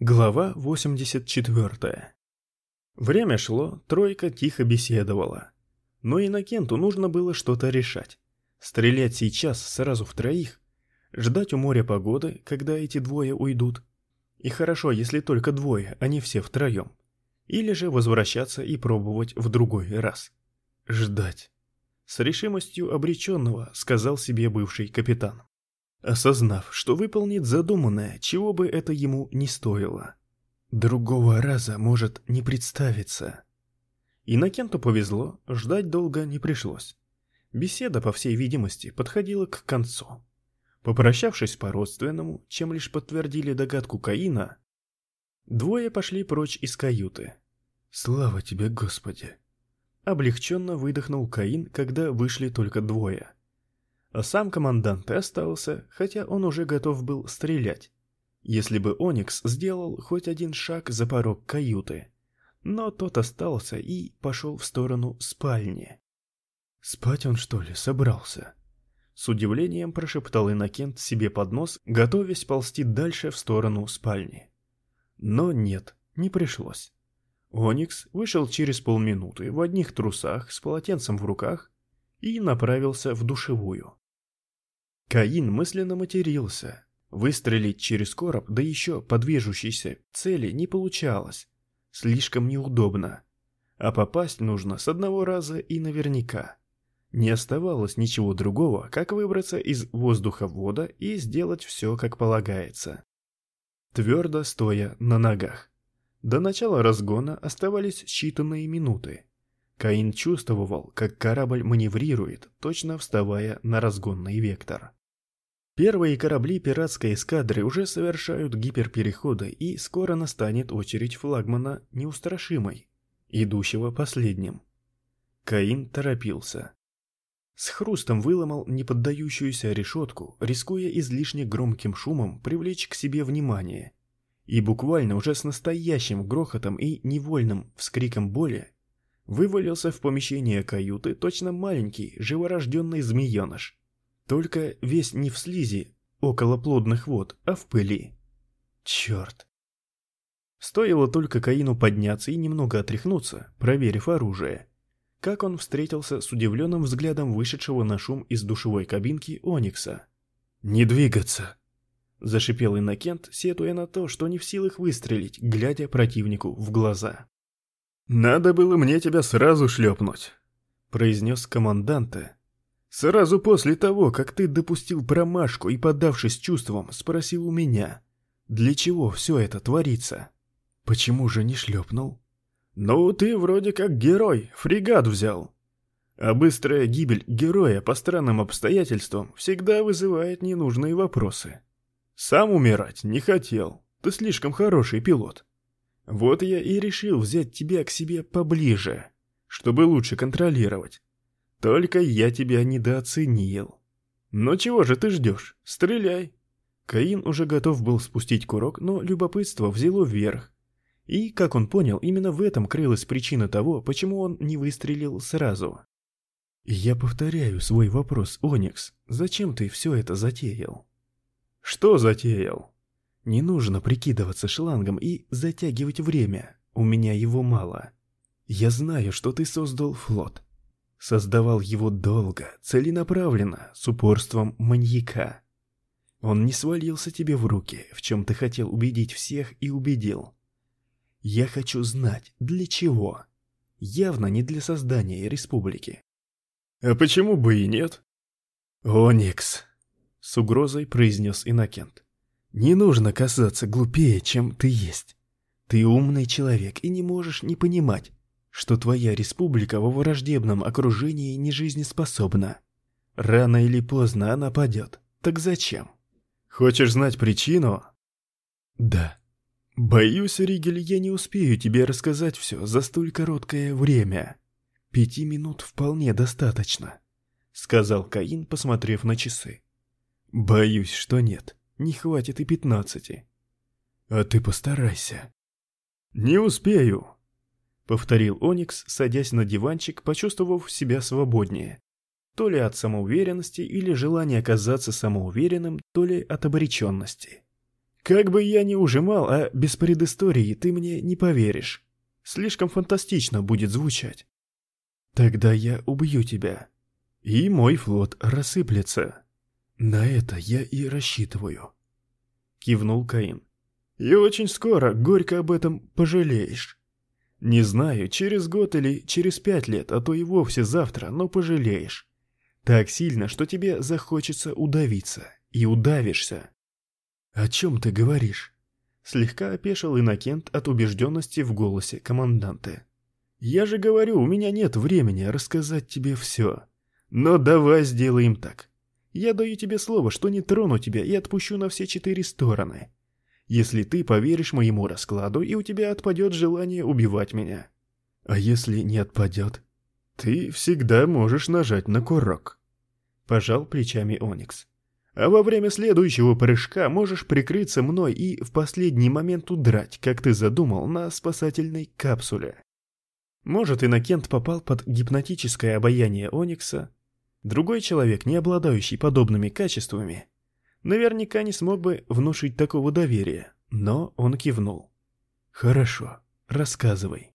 Глава 84. Время шло, тройка тихо беседовала. Но Иннокенту нужно было что-то решать. Стрелять сейчас сразу в троих, ждать у моря погоды, когда эти двое уйдут. И хорошо, если только двое, а не все втроем. Или же возвращаться и пробовать в другой раз. Ждать. С решимостью обреченного, сказал себе бывший капитан осознав, что выполнит задуманное, чего бы это ему не стоило. Другого раза может не представиться. Иннокенту повезло, ждать долго не пришлось. Беседа, по всей видимости, подходила к концу. Попрощавшись по-родственному, чем лишь подтвердили догадку Каина, двое пошли прочь из каюты. «Слава тебе, Господи!» Облегченно выдохнул Каин, когда вышли только двое. А сам командант остался, хотя он уже готов был стрелять. Если бы Оникс сделал хоть один шаг за порог каюты. Но тот остался и пошел в сторону спальни. Спать он что ли собрался? С удивлением прошептал Иннокент себе под нос, готовясь ползти дальше в сторону спальни. Но нет, не пришлось. Оникс вышел через полминуты в одних трусах с полотенцем в руках и направился в душевую. Каин мысленно матерился. Выстрелить через короб, да еще по цели не получалось. Слишком неудобно. А попасть нужно с одного раза и наверняка. Не оставалось ничего другого, как выбраться из воздуховода и сделать все как полагается. Твердо стоя на ногах. До начала разгона оставались считанные минуты. Каин чувствовал, как корабль маневрирует, точно вставая на разгонный вектор. Первые корабли пиратской эскадры уже совершают гиперпереходы, и скоро настанет очередь флагмана неустрашимой, идущего последним. Каин торопился. С хрустом выломал неподдающуюся решетку, рискуя излишне громким шумом привлечь к себе внимание. И буквально уже с настоящим грохотом и невольным вскриком боли вывалился в помещение каюты точно маленький, живорожденный змееныш. Только весь не в слизи, около плодных вод, а в пыли. Черт. Стоило только Каину подняться и немного отряхнуться, проверив оружие. Как он встретился с удивленным взглядом вышедшего на шум из душевой кабинки Оникса. «Не двигаться!» Зашипел Иннокент, сетуя на то, что не в силах выстрелить, глядя противнику в глаза. «Надо было мне тебя сразу шлепнуть», — произнес команданта. «Сразу после того, как ты допустил промашку и, поддавшись чувствам, спросил у меня, для чего все это творится? Почему же не шлепнул?» «Ну, ты вроде как герой, фрегат взял», а быстрая гибель героя по странным обстоятельствам всегда вызывает ненужные вопросы. Сам умирать не хотел, ты слишком хороший пилот. Вот я и решил взять тебя к себе поближе, чтобы лучше контролировать. Только я тебя недооценил. Но чего же ты ждешь? Стреляй. Каин уже готов был спустить курок, но любопытство взяло вверх. И, как он понял, именно в этом крылась причина того, почему он не выстрелил сразу. «Я повторяю свой вопрос, Оникс. Зачем ты все это затеял?» «Что затеял?» Не нужно прикидываться шлангом и затягивать время. У меня его мало. Я знаю, что ты создал флот. Создавал его долго, целенаправленно, с упорством маньяка. Он не свалился тебе в руки, в чем ты хотел убедить всех и убедил. Я хочу знать, для чего. Явно не для создания республики. А почему бы и нет? Оникс, с угрозой произнес Иннокент. Не нужно казаться глупее, чем ты есть. Ты умный человек и не можешь не понимать, что твоя республика во враждебном окружении не жизнеспособна. Рано или поздно она падет. Так зачем? Хочешь знать причину? Да. Боюсь, Ригель, я не успею тебе рассказать все за столь короткое время. Пяти минут вполне достаточно, сказал Каин, посмотрев на часы. Боюсь, что нет не хватит и пятнадцати. А ты постарайся. Не успею, повторил Оникс, садясь на диванчик, почувствовав себя свободнее. То ли от самоуверенности или желания казаться самоуверенным, то ли от обреченности. Как бы я ни ужимал, а без предыстории ты мне не поверишь. Слишком фантастично будет звучать. Тогда я убью тебя. И мой флот рассыплется. На это я и рассчитываю. Кивнул Каин. И очень скоро горько об этом пожалеешь. Не знаю, через год или через пять лет, а то и вовсе завтра, но пожалеешь. Так сильно, что тебе захочется удавиться. И удавишься. О чем ты говоришь? Слегка опешил Иннокент от убежденности в голосе команданта. «Я же говорю, у меня нет времени рассказать тебе все. Но давай сделаем так. Я даю тебе слово, что не трону тебя и отпущу на все четыре стороны если ты поверишь моему раскладу, и у тебя отпадет желание убивать меня. А если не отпадет? Ты всегда можешь нажать на курок. Пожал плечами Оникс. А во время следующего прыжка можешь прикрыться мной и в последний момент удрать, как ты задумал, на спасательной капсуле. Может, Иннокент попал под гипнотическое обаяние Оникса. Другой человек, не обладающий подобными качествами, наверняка не смог бы внушить такого доверия, но он кивнул. «Хорошо, рассказывай».